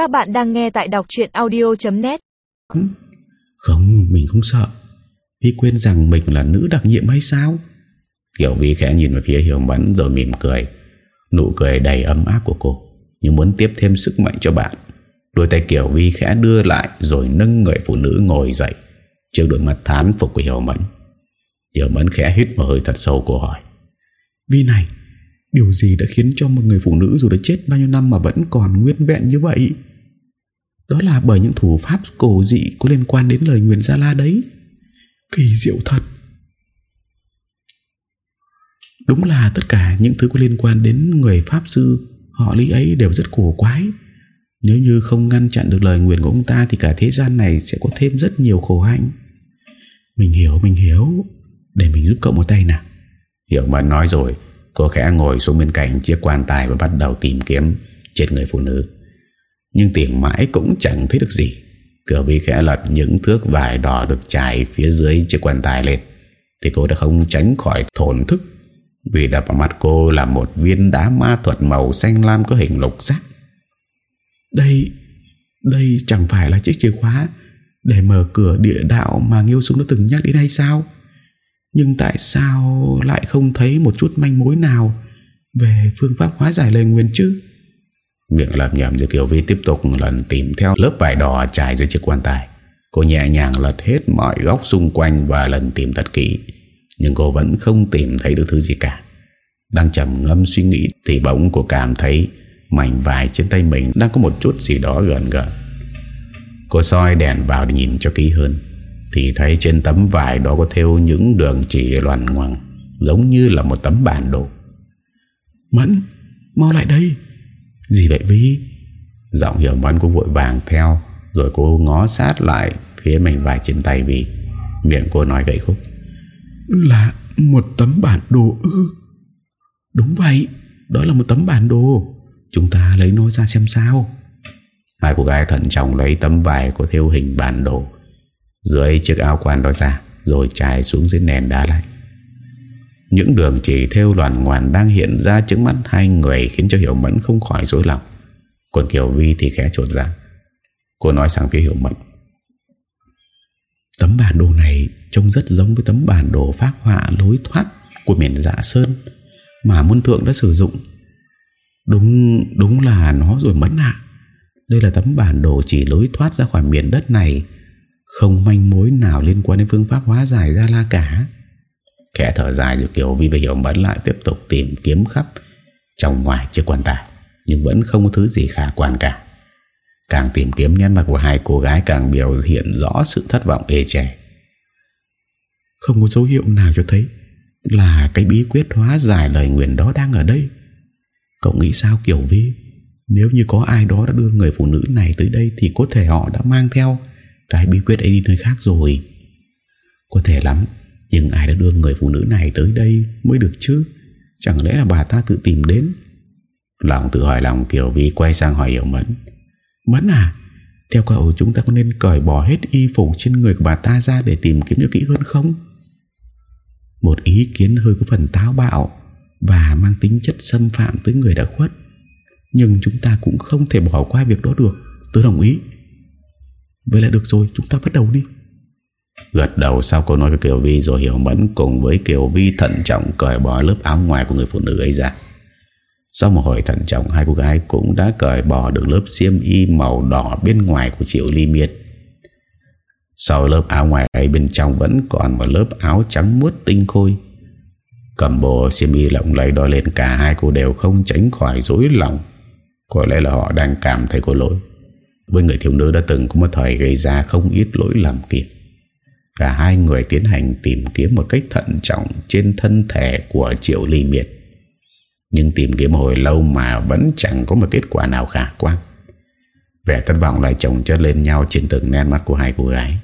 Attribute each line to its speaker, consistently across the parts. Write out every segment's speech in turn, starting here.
Speaker 1: Các bạn đang nghe tại đọc chuyện audio.net
Speaker 2: Không, mình không sợ. Vi quên rằng mình là nữ đặc nhiệm hay sao? Kiều Vi khẽ nhìn vào phía Hiểu Mẫn rồi mỉm cười. Nụ cười đầy ấm áp của cô nhưng muốn tiếp thêm sức mạnh cho bạn. Đôi tay Kiều Vi khẽ đưa lại Rồi nâng người phụ nữ ngồi dậy Trước đôi mặt thán phục của Hiểu Mẫn. Hiểu Mẫn khẽ hít một hơi thật sâu cô hỏi Vi này Điều gì đã khiến cho một người phụ nữ Dù đã chết bao nhiêu năm mà vẫn còn nguyên vẹn như vậy? Đó là bởi những thủ pháp cổ dị Có liên quan đến lời nguyện Gia La đấy. Kỳ diệu thật. Đúng là tất cả những thứ có liên quan đến người Pháp Sư Họ lý ấy đều rất cổ quái. Nếu như không ngăn chặn được lời nguyện của ông ta Thì cả thế gian này sẽ có thêm rất nhiều khổ hạnh. Mình hiểu, mình hiểu. Để mình giúp cậu một tay nào. Hiểu mà nói rồi Cô khẽ ngồi xuống bên cạnh chiếc quan tài Và bắt đầu tìm kiếm trên người phụ nữ. Nhưng tìm mãi cũng chẳng thấy được gì. Cửa vi khẽ lật những thước vải đỏ được trải phía dưới chiếc quan tài lên. Thì cô đã không tránh khỏi thổn thức Vì đập vào mắt cô là một viên đá ma thuật màu xanh lam có hình lục giác. Đây, đây chẳng phải là chiếc chìa khóa Để mở cửa địa đạo mà Nghiêu Súng đã từng nhắc đến hay sao? Nhưng tại sao lại không thấy một chút manh mối nào Về phương pháp hóa giải lời nguyên chứ? Miệng làm nhầm cho Kiều Vi tiếp tục lần tìm theo lớp vải đỏ trải dưới chiếc quan tài. Cô nhẹ nhàng lật hết mọi góc xung quanh và lần tìm thật kỹ. Nhưng cô vẫn không tìm thấy được thứ gì cả. Đang trầm ngâm suy nghĩ thì bỗng cô cảm thấy mảnh vải trên tay mình đang có một chút gì đó gần gần. Cô soi đèn vào để nhìn cho kỹ hơn. Thì thấy trên tấm vải đó có theo những đường chỉ loàn ngoằng giống như là một tấm bản đồ. Mẫn, mau lại đây. Gì vậy Vi Giọng hiểu mẫn cũng vội vàng theo Rồi cô ngó sát lại Phía mảnh vải trên tay Vi Miệng cô nói gậy khúc. Là một tấm bản đồ ư? Đúng vậy Đó là một tấm bản đồ. Chúng ta lấy nó ra xem sao. Hai cô gái thận trọng lấy tấm vải Có theo hình bản đồ. Dưới chiếc áo quan đó ra Rồi trải xuống dưới nền đá lại những đường chỉ theo loàn ngoàn đang hiện ra trước mắt hai người khiến cho Hiểu Mẫn không khỏi rối lòng. Còn Kiều Vi thì khẽ trột ra. Cô nói sang phía Hiểu Mẫn. Tấm bản đồ này trông rất giống với tấm bản đồ phát họa lối thoát của miền dạ sơn mà môn thượng đã sử dụng. Đúng đúng là nó rồi Mẫn ạ. Đây là tấm bản đồ chỉ lối thoát ra khỏi miền đất này không manh mối nào liên quan đến phương pháp hóa giải ra la cả. Khẽ thở dài rồi Kiều Vi bây giờ bắn lại tiếp tục tìm kiếm khắp trong ngoài chiếc quan tài. Nhưng vẫn không có thứ gì khả quan cả. Càng tìm kiếm nét mặt của hai cô gái, càng biểu hiện rõ sự thất vọng ê trẻ Không có dấu hiệu nào cho thấy là cái bí quyết hóa giải lời nguyện đó đang ở đây. Cậu nghĩ sao Kiều Vi? Nếu như có ai đó đã đưa người phụ nữ này tới đây thì có thể họ đã mang theo cái bí quyết ấy đi nơi khác rồi. Có thể lắm nhưng ai đã đưa người phụ nữ này tới đây mới được chứ? Chẳng lẽ là bà ta tự tìm đến? Lòng tự hỏi lòng Kiều Vi quay sang hỏi Hiểu Mẫn. Mẫn à Theo cậu chúng ta có nên cởi bỏ hết y phục trên người của bà ta ra Để tìm kiếm cho kỹ hơn không? Một ý kiến hơi có phần táo bạo Và mang tính chất xâm phạm tới người đã khuất. Nhưng chúng ta cũng không thể bỏ qua việc đó được. Tôi đồng ý. Vậy là được rồi, chúng ta bắt đầu đi. Gật đầu sau cô nói với Kiều Vi Rồi Hiểu Mẫn cùng với Kiều Vi thận trọng Cởi bỏ lớp áo ngoài của người phụ nữ ấy ra. Sau một hồi thận trọng, Hai cô gái cũng đã cởi bỏ được lớp xiêm y màu đỏ bên ngoài của Triệu Ly Miệt Sau lớp áo ngoài ấy, bên trong vẫn còn một lớp áo trắng muốt tinh khôi. Cầm bộ xiêm y lộng lấy đo lên, Cả hai cô đều không tránh khỏi dối lòng. Có lẽ là họ đang cảm thấy có lỗi. Với người thiếu nữ đã từng có một thời gây ra không ít lỗi lầm kia Cả hai người tiến hành tìm kiếm một cách thận trọng trên thân thể của Triệu Ly Miệt. Nhưng tìm kiếm hồi lâu mà vẫn chẳng có một kết quả nào khả quan. Vẻ thất vọng lại chồng chất lên nhau trên từng nét mắt của hai cô gái.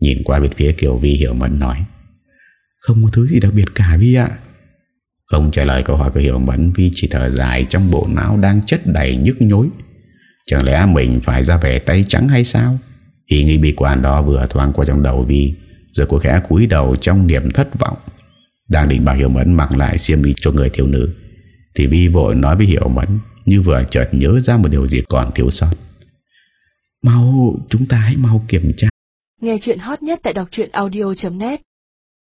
Speaker 2: Nhìn qua bên phía Kiều Vi Hiểu Mẫn nói, Không có thứ gì đặc biệt cả Vi ạ Không trả lời câu hỏi của Hiểu Mẫn, Vi chỉ thở dài trong bộ não đang chất đầy nhức nhối Chẳng lẽ mình phải ra vẻ tay trắng hay sao Ý nghĩ bi quan đó vừa thoáng qua trong đầu Vi, Rồi cô khẽ cúi đầu trong niềm thất vọng. Đang định bảo Hiểu Mẫn mặc lại xiêm y cho người thiếu nữ, Thì Vi vội nói với Hiểu Mẫn Như vừa chợt nhớ ra một điều gì còn thiếu sót. Mau, chúng ta hãy mau kiểm tra.
Speaker 1: Nghe chuyện hot nhất tại đọc truyện audio.net